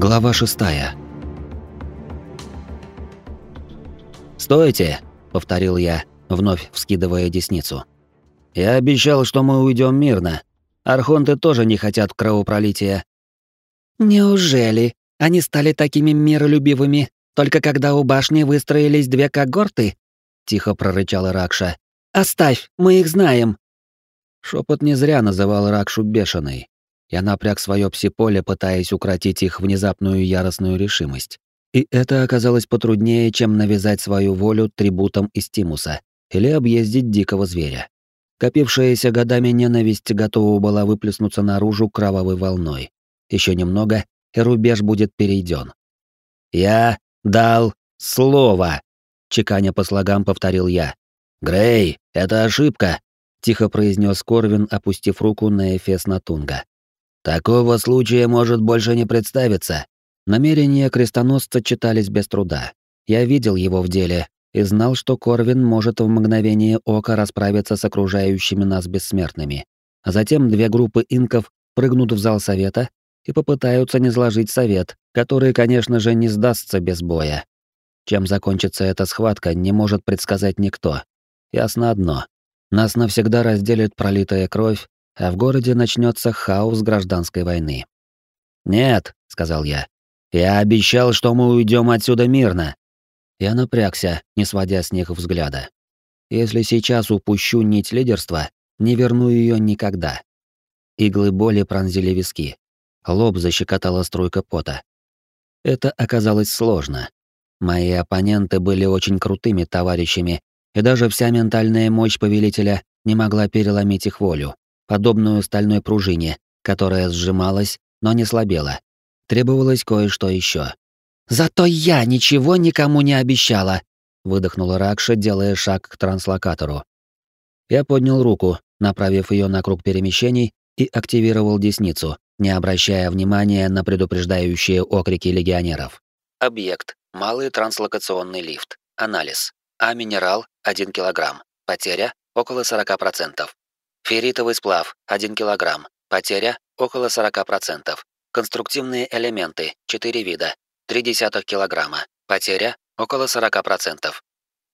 Глава шестая. «Стойте!» — повторил я, вновь вскидывая десницу. «Я обещал, что мы уйдем мирно. Архонты тоже не хотят кровопролития». «Неужели? Они стали такими миролюбивыми, только когда у башни выстроились две когорты?» — тихо прорычала Ракша. «Оставь, мы их знаем». Шепот не зря называл Ракшу бешеной. Я напряг свое псиполе, пытаясь укротить их внезапную яростную решимость. И это оказалось потруднее, чем навязать свою волю трибутам из Тимуса или объездить дикого зверя. Копившаяся годами ненависть готова была выплеснуться наружу кровавой волной. Еще немного, и рубеж будет перейден. «Я дал слово!» — чеканя по слогам повторил я. «Грей, это ошибка!» — тихо произнес Корвин, опустив руку на эфес Натунга. Такого случая может больше не представиться. Намерения крестоносца читались без труда. Я видел его в деле и знал, что Корвин может в мгновение ока расправиться с окружающими нас бессмертными. А затем две группы инков прыгнут в зал совета и попытаются не сложить совет, который, конечно же, не сдастся без боя. Чем закончится эта схватка, не может предсказать никто. Ясно одно. Нас навсегда разделит пролитая кровь а в городе начнется хаос гражданской войны. «Нет», — сказал я, — «я обещал, что мы уйдем отсюда мирно». Я напрягся, не сводя с них взгляда. Если сейчас упущу нить лидерства, не верну ее никогда. Иглы боли пронзили виски. Лоб защекотала струйка пота. Это оказалось сложно. Мои оппоненты были очень крутыми товарищами, и даже вся ментальная мощь повелителя не могла переломить их волю подобную стальной пружине, которая сжималась, но не слабела. Требовалось кое-что еще. «Зато я ничего никому не обещала!» — выдохнула Ракша, делая шаг к транслокатору. Я поднял руку, направив ее на круг перемещений, и активировал десницу, не обращая внимания на предупреждающие окрики легионеров. Объект. Малый транслокационный лифт. Анализ. А-минерал 1 кг. Потеря около 40%. Ферритовый сплав 1 кг. Потеря около 40%. Конструктивные элементы 4 вида 0,3 кг. Потеря около 40%.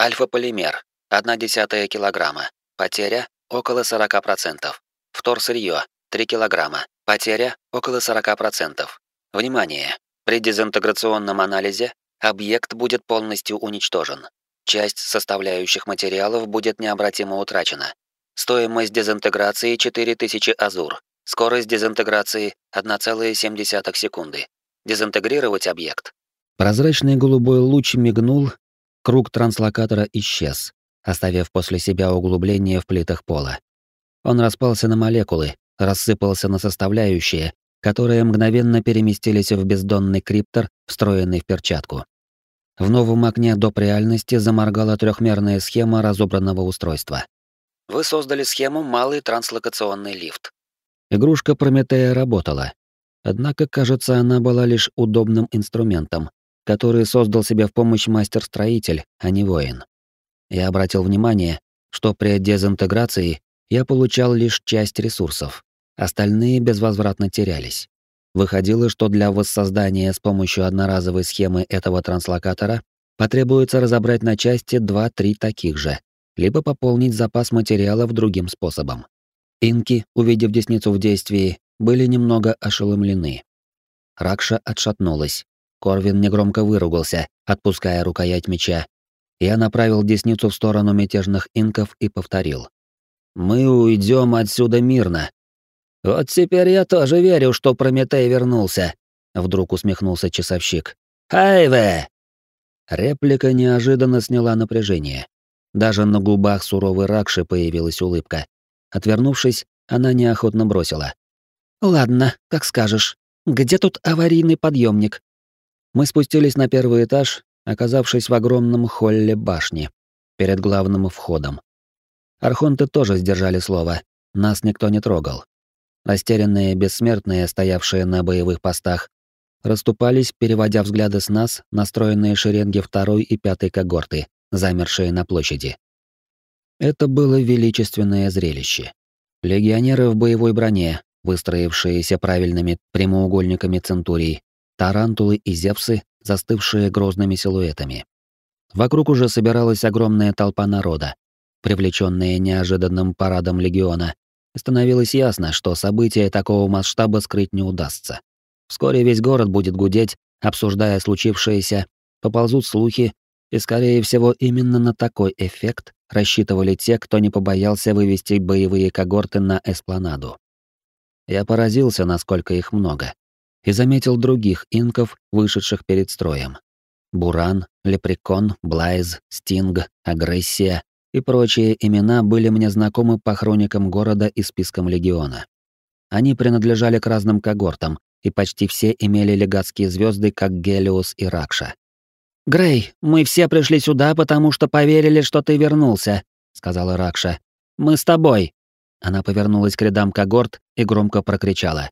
Альфа-полимер 1,1 кг. Потеря около 40%. Вторсырье 3 кг. Потеря около 40%. Внимание! При дезинтеграционном анализе объект будет полностью уничтожен. Часть составляющих материалов будет необратимо утрачена. Стоимость дезинтеграции 4000 азур. Скорость дезинтеграции 1,7 секунды. Дезинтегрировать объект. Прозрачный голубой луч мигнул, круг транслокатора исчез, оставив после себя углубление в плитах пола. Он распался на молекулы, рассыпался на составляющие, которые мгновенно переместились в бездонный криптор, встроенный в перчатку. В новом окне доп. реальности заморгала трехмерная схема разобранного устройства. Вы создали схему «Малый транслокационный лифт». Игрушка Прометея работала. Однако, кажется, она была лишь удобным инструментом, который создал себе в помощь мастер-строитель, а не воин. Я обратил внимание, что при дезинтеграции я получал лишь часть ресурсов, остальные безвозвратно терялись. Выходило, что для воссоздания с помощью одноразовой схемы этого транслокатора потребуется разобрать на части 2-3 таких же, либо пополнить запас материалов другим способом. Инки, увидев десницу в действии, были немного ошеломлены. Ракша отшатнулась. Корвин негромко выругался, отпуская рукоять меча. Я направил десницу в сторону мятежных инков и повторил. «Мы уйдем отсюда мирно». «Вот теперь я тоже верю, что Прометей вернулся», — вдруг усмехнулся часовщик. «Хайве!» Реплика неожиданно сняла напряжение. Даже на губах суровой Ракши появилась улыбка. Отвернувшись, она неохотно бросила. «Ладно, как скажешь. Где тут аварийный подъемник? Мы спустились на первый этаж, оказавшись в огромном холле башни, перед главным входом. Архонты тоже сдержали слово. Нас никто не трогал. Растерянные бессмертные, стоявшие на боевых постах, расступались, переводя взгляды с нас, настроенные шеренги второй и пятой когорты, замершие на площади. Это было величественное зрелище. Легионеры в боевой броне, выстроившиеся правильными прямоугольниками центурий, тарантулы и зевсы, застывшие грозными силуэтами. Вокруг уже собиралась огромная толпа народа, привлеченная неожиданным парадом легиона, становилось ясно, что события такого масштаба скрыть не удастся. Вскоре весь город будет гудеть, обсуждая случившееся, поползут слухи, и, скорее всего, именно на такой эффект рассчитывали те, кто не побоялся вывести боевые когорты на эспланаду. Я поразился, насколько их много, и заметил других инков, вышедших перед строем. Буран, Лепрекон, Блайз, Стинг, Агрессия и прочие имена были мне знакомы по хроникам города и спискам легиона. Они принадлежали к разным когортам, и почти все имели легатские звезды, как Гелиос и Ракша. «Грей, мы все пришли сюда, потому что поверили, что ты вернулся», — сказала Ракша. «Мы с тобой». Она повернулась к рядам когорт и громко прокричала.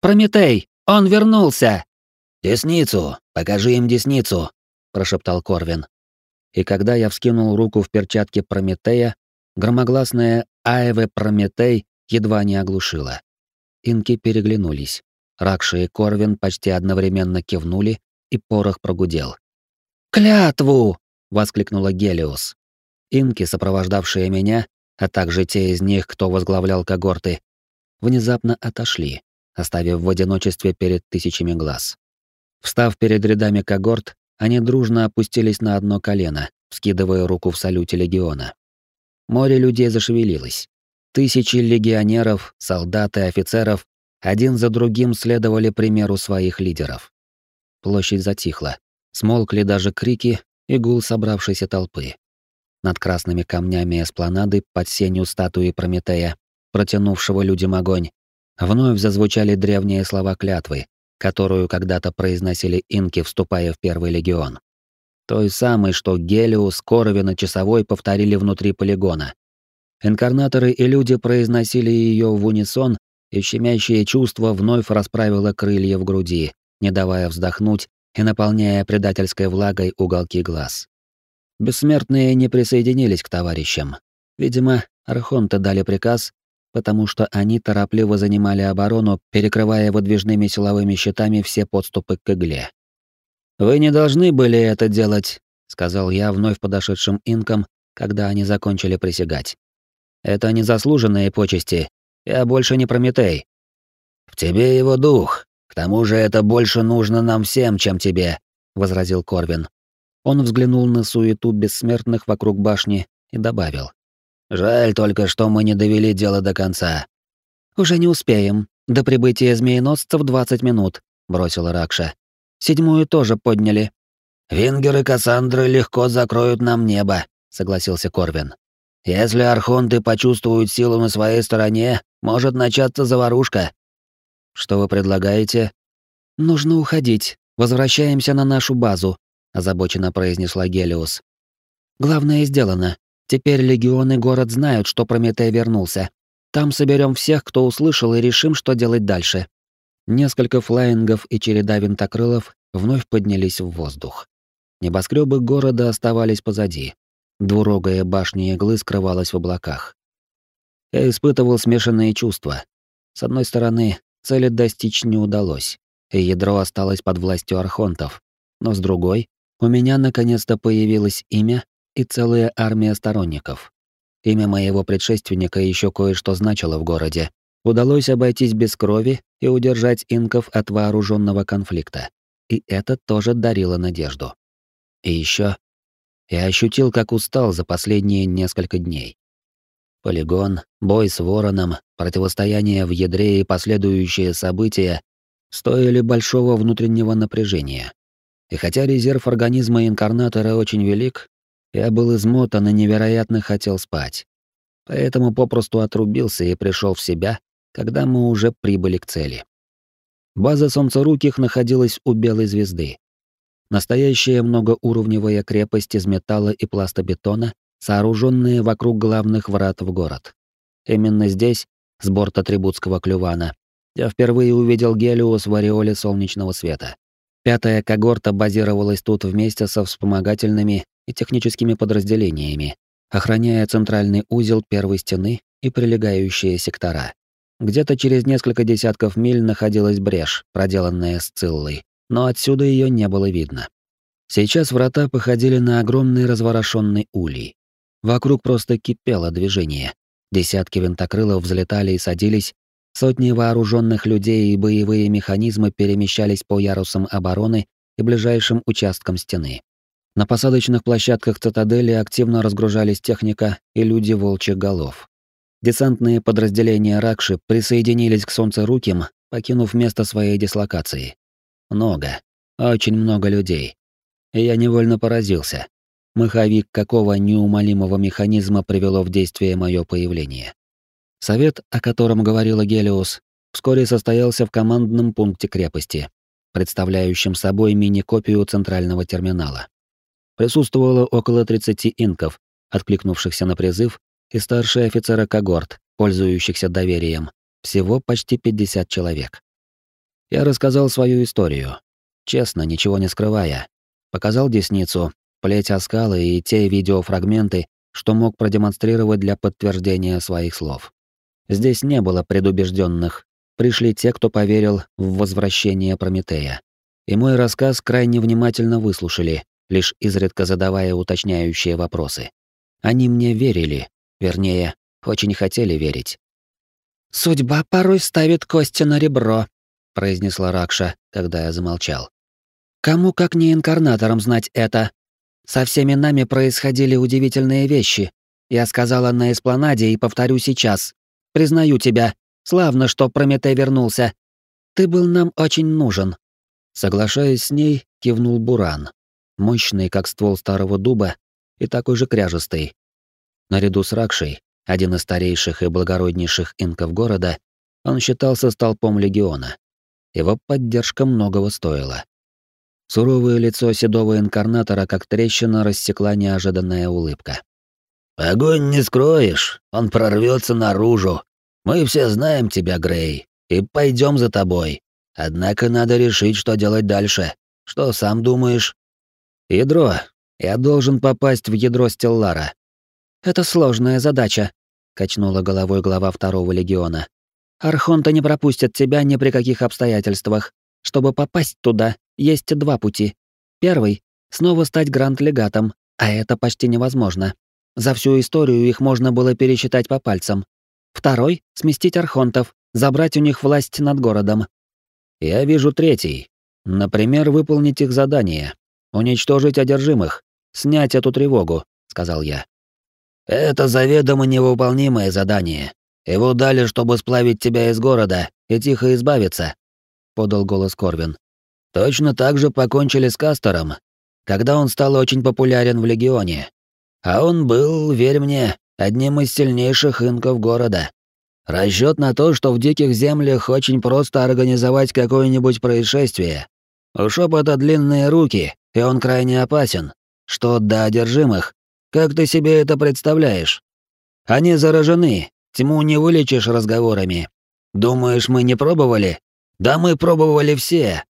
«Прометей, он вернулся!» «Десницу! Покажи им десницу!» — прошептал Корвин. И когда я вскинул руку в перчатке Прометея, громогласная «Аэве Прометей» едва не оглушила. Инки переглянулись. Ракша и Корвин почти одновременно кивнули, и порох прогудел. «Клятву!» — воскликнула Гелиос. Инки, сопровождавшие меня, а также те из них, кто возглавлял когорты, внезапно отошли, оставив в одиночестве перед тысячами глаз. Встав перед рядами когорт, они дружно опустились на одно колено, вскидывая руку в салюте легиона. Море людей зашевелилось. Тысячи легионеров, солдат и офицеров один за другим следовали примеру своих лидеров. Площадь затихла. Смолкли даже крики и гул собравшейся толпы. Над красными камнями эспланады под сенью статуи Прометея, протянувшего людям огонь, вновь зазвучали древние слова клятвы, которую когда-то произносили инки, вступая в Первый легион. Той самой, что Гелиус, Коровин и Часовой повторили внутри полигона. Инкарнаторы и люди произносили ее в унисон, и щемящее чувство вновь расправило крылья в груди, не давая вздохнуть и наполняя предательской влагой уголки глаз. Бессмертные не присоединились к товарищам. Видимо, архонты дали приказ, потому что они торопливо занимали оборону, перекрывая выдвижными силовыми щитами все подступы к игле. «Вы не должны были это делать», — сказал я вновь подошедшим инкам, когда они закончили присягать. «Это незаслуженные почести, я больше не Прометей. В тебе его дух. К тому же это больше нужно нам всем, чем тебе, возразил Корвин. Он взглянул на суету бессмертных вокруг башни и добавил: Жаль только, что мы не довели дело до конца. Уже не успеем. До прибытия змееносцев 20 минут, бросила Ракша. Седьмую тоже подняли. Вингеры Кассандры легко закроют нам небо, согласился Корвин. Если архонты почувствуют силу на своей стороне, может начаться заварушка. Что вы предлагаете? Нужно уходить. Возвращаемся на нашу базу, озабоченно произнесла Гелиос. Главное сделано. Теперь легионы город знают, что Прометей вернулся. Там соберем всех, кто услышал, и решим, что делать дальше. Несколько флаингов и череда винтокрылов вновь поднялись в воздух. Небоскребы города оставались позади. Двурогая башня иглы скрывалась в облаках. Я испытывал смешанные чувства. С одной стороны, цели достичь не удалось, и ядро осталось под властью архонтов. Но с другой, у меня наконец-то появилось имя и целая армия сторонников. Имя моего предшественника еще кое-что значило в городе. Удалось обойтись без крови и удержать инков от вооруженного конфликта. И это тоже дарило надежду. И еще я ощутил, как устал за последние несколько дней. Полигон, бой с вороном, противостояние в ядре и последующие события стоили большого внутреннего напряжения. И хотя резерв организма инкарнатора очень велик, я был измотан и невероятно хотел спать. Поэтому попросту отрубился и пришел в себя, когда мы уже прибыли к цели. База Солнцеруких находилась у Белой звезды. Настоящая многоуровневая крепость из металла и пластобетона, сооруженная вокруг главных врат в город. Именно здесь, с борта Трибутского клювана, я впервые увидел Гелиус в ореоле солнечного света. Пятая когорта базировалась тут вместе со вспомогательными и техническими подразделениями, охраняя центральный узел первой стены и прилегающие сектора. Где-то через несколько десятков миль находилась брешь, проделанная Сциллой, но отсюда ее не было видно. Сейчас врата походили на огромный разворошенный улей. Вокруг просто кипело движение. Десятки винтокрылов взлетали и садились, сотни вооруженных людей и боевые механизмы перемещались по ярусам обороны и ближайшим участкам стены. На посадочных площадках цитадели активно разгружались техника и люди волчьих голов. Десантные подразделения Ракши присоединились к солнцеруким, покинув место своей дислокации. Много, очень много людей. И я невольно поразился. Маховик какого неумолимого механизма привело в действие мое появление. Совет, о котором говорила Гелиос, вскоре состоялся в командном пункте крепости, представляющем собой мини-копию центрального терминала. Присутствовало около 30 инков, откликнувшихся на призыв, и старшие офицеры когорт, пользующихся доверием, всего почти 50 человек. Я рассказал свою историю, честно, ничего не скрывая. Показал десницу, плеть оскалы и те видеофрагменты, что мог продемонстрировать для подтверждения своих слов. Здесь не было предубежденных, пришли те, кто поверил в возвращение Прометея. И мой рассказ крайне внимательно выслушали, лишь изредка задавая уточняющие вопросы. Они мне верили, вернее, очень хотели верить. «Судьба порой ставит кости на ребро», — произнесла Ракша, когда я замолчал. «Кому, как не инкарнаторам, знать это? Со всеми нами происходили удивительные вещи. Я сказала на эспланаде и повторю сейчас. Признаю тебя. Славно, что Прометей вернулся. Ты был нам очень нужен». Соглашаясь с ней, кивнул Буран мощный, как ствол старого дуба, и такой же кряжестый. Наряду с Ракшей, один из старейших и благороднейших инков города, он считался столпом легиона. Его поддержка многого стоила. Суровое лицо седого инкарнатора, как трещина, рассекла неожиданная улыбка. «Огонь не скроешь, он прорвется наружу. Мы все знаем тебя, Грей, и пойдем за тобой. Однако надо решить, что делать дальше. Что сам думаешь?» Ядро. Я должен попасть в ядро Стеллара. Это сложная задача, качнула головой глава второго легиона. Архонта не пропустят тебя ни при каких обстоятельствах. Чтобы попасть туда, есть два пути. Первый снова стать гранд-легатом, а это почти невозможно. За всю историю их можно было пересчитать по пальцам. Второй сместить архонтов, забрать у них власть над городом. Я вижу третий. Например, выполнить их задание. Уничтожить одержимых, снять эту тревогу, сказал я. Это заведомо невыполнимое задание. Его дали, чтобы сплавить тебя из города и тихо избавиться, подал голос Корвин. Точно так же покончили с Кастором, когда он стал очень популярен в легионе. А он был, верь мне, одним из сильнейших инков города. Расчет на то, что в диких землях очень просто организовать какое-нибудь происшествие. У шепота длинные руки, и он крайне опасен. Что до одержимых, как ты себе это представляешь? Они заражены, тьму не вылечишь разговорами. Думаешь, мы не пробовали? Да мы пробовали все.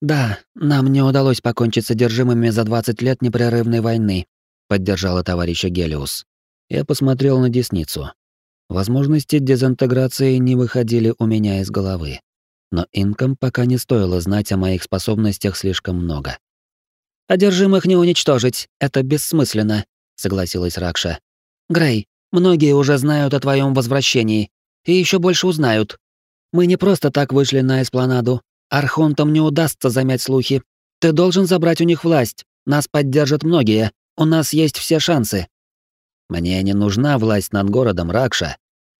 Да, нам не удалось покончить с одержимыми за 20 лет непрерывной войны, поддержала товарища Гелиус. Я посмотрел на десницу. Возможности дезинтеграции не выходили у меня из головы. Но инкам пока не стоило знать о моих способностях слишком много. Одержимых не уничтожить, это бессмысленно, согласилась Ракша. Грей, многие уже знают о твоем возвращении и еще больше узнают. Мы не просто так вышли на эспланаду. Архонтам не удастся замять слухи. Ты должен забрать у них власть. Нас поддержат многие. У нас есть все шансы. Мне не нужна власть над городом Ракша.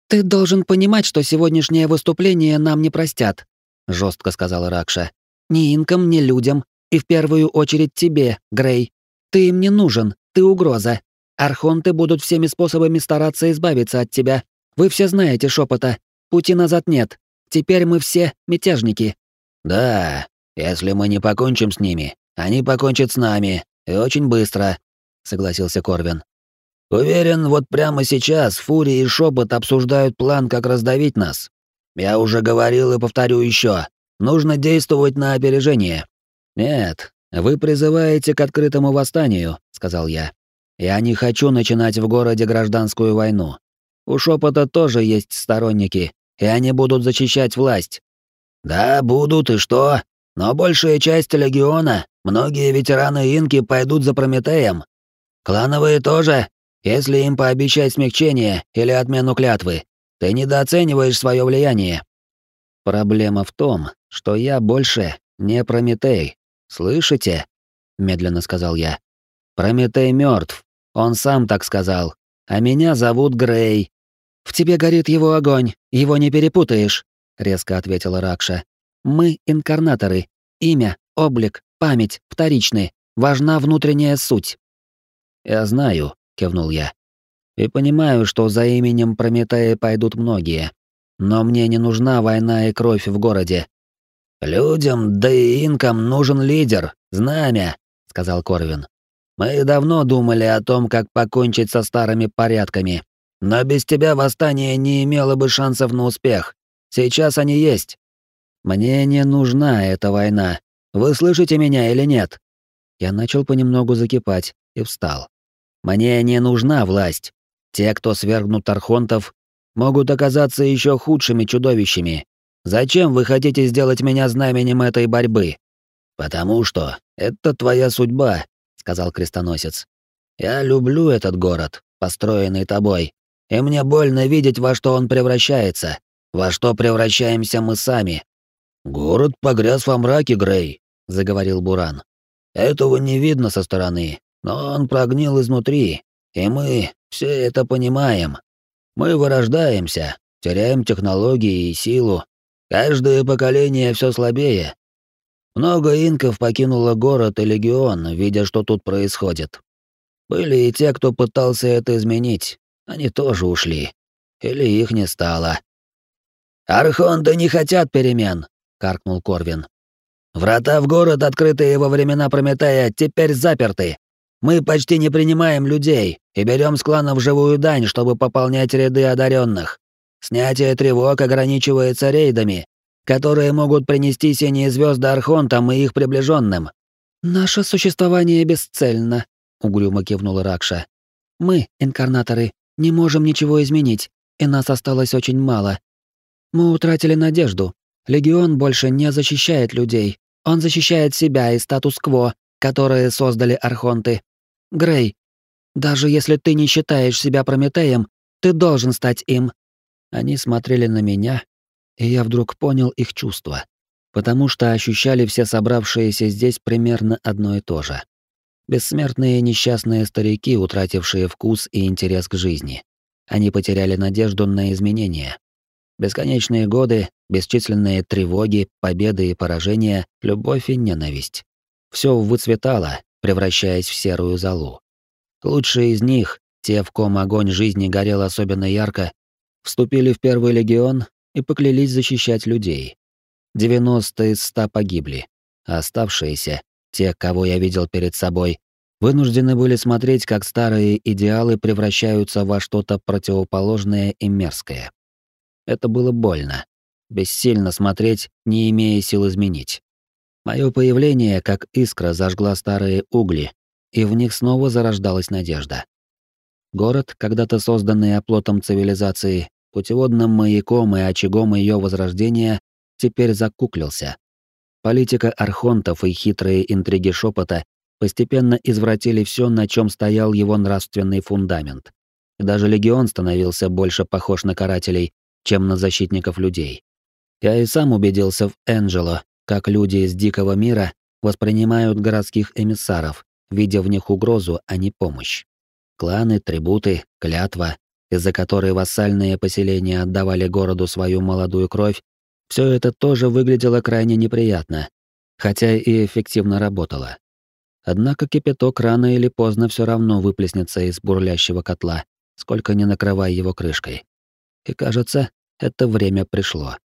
Ты должен понимать, что сегодняшнее выступление нам не простят, жестко сказала Ракша. Ни инкам, ни людям, и в первую очередь тебе, Грей. Ты им не нужен, ты угроза. Архонты будут всеми способами стараться избавиться от тебя. Вы все знаете шепота. Пути назад нет. Теперь мы все мятежники. Да, если мы не покончим с ними, они покончат с нами, и очень быстро, согласился Корвин. Уверен, вот прямо сейчас Фури и Шепот обсуждают план, как раздавить нас. Я уже говорил и повторю еще. Нужно действовать на опережение. «Нет, вы призываете к открытому восстанию», — сказал я. «Я не хочу начинать в городе гражданскую войну. У шепота тоже есть сторонники, и они будут защищать власть». «Да, будут, и что? Но большая часть легиона, многие ветераны инки пойдут за Прометеем. Клановые тоже, если им пообещать смягчение или отмену клятвы. Ты недооцениваешь свое влияние. Проблема в том, что я больше не Прометей. Слышите? медленно сказал я. Прометей мертв. Он сам так сказал. А меня зовут Грей. В тебе горит его огонь, его не перепутаешь, резко ответила Ракша. Мы инкарнаторы. Имя, облик, память вторичны. Важна внутренняя суть. Я знаю, кивнул я. И понимаю, что за именем Прометея пойдут многие. Но мне не нужна война и кровь в городе. Людям, да и инкам нужен лидер, знамя, сказал Корвин. Мы давно думали о том, как покончить со старыми порядками. Но без тебя восстание не имело бы шансов на успех. Сейчас они есть. Мне не нужна эта война. Вы слышите меня или нет? Я начал понемногу закипать и встал. Мне не нужна власть. Те, кто свергнут архонтов, могут оказаться еще худшими чудовищами. Зачем вы хотите сделать меня знаменем этой борьбы? Потому что это твоя судьба, сказал крестоносец. Я люблю этот город, построенный тобой, и мне больно видеть, во что он превращается, во что превращаемся мы сами. Город погряз во мраке, Грей, заговорил Буран. Этого не видно со стороны, но он прогнил изнутри, и мы все это понимаем. Мы вырождаемся, теряем технологии и силу. Каждое поколение все слабее. Много инков покинуло город и легион, видя, что тут происходит. Были и те, кто пытался это изменить. Они тоже ушли. Или их не стало. «Архонты не хотят перемен», — каркнул Корвин. «Врата в город, открытые во времена Прометея, теперь заперты. Мы почти не принимаем людей и берем с кланов живую дань, чтобы пополнять ряды одаренных. Снятие тревог ограничивается рейдами, которые могут принести синие звезды архонтам и их приближенным. Наше существование бесцельно, угрюмо кивнула Ракша. Мы, инкарнаторы, не можем ничего изменить, и нас осталось очень мало. Мы утратили надежду. Легион больше не защищает людей. Он защищает себя и статус-кво, которые создали архонты. Грей, даже если ты не считаешь себя Прометеем, ты должен стать им». Они смотрели на меня, и я вдруг понял их чувства, потому что ощущали все собравшиеся здесь примерно одно и то же. Бессмертные несчастные старики, утратившие вкус и интерес к жизни. Они потеряли надежду на изменения. Бесконечные годы, бесчисленные тревоги, победы и поражения, любовь и ненависть. Все выцветало, превращаясь в серую золу. Лучшие из них, те, в ком огонь жизни горел особенно ярко, вступили в Первый легион и поклялись защищать людей. 90 из 100 погибли, а оставшиеся, те, кого я видел перед собой, вынуждены были смотреть, как старые идеалы превращаются во что-то противоположное и мерзкое. Это было больно. Бессильно смотреть, не имея сил изменить. Мое появление, как искра, зажгла старые угли, и в них снова зарождалась надежда. Город, когда-то созданный оплотом цивилизации, путеводным маяком и очагом ее возрождения, теперь закуклился. Политика архонтов и хитрые интриги шепота постепенно извратили все, на чем стоял его нравственный фундамент. Даже легион становился больше похож на карателей, чем на защитников людей. Я и сам убедился в Энджело, как люди из дикого мира воспринимают городских эмиссаров, видя в них угрозу, а не помощь. Кланы, трибуты, клятва, из-за которой вассальные поселения отдавали городу свою молодую кровь, все это тоже выглядело крайне неприятно, хотя и эффективно работало. Однако кипяток рано или поздно все равно выплеснется из бурлящего котла, сколько ни накрывай его крышкой. И кажется, это время пришло.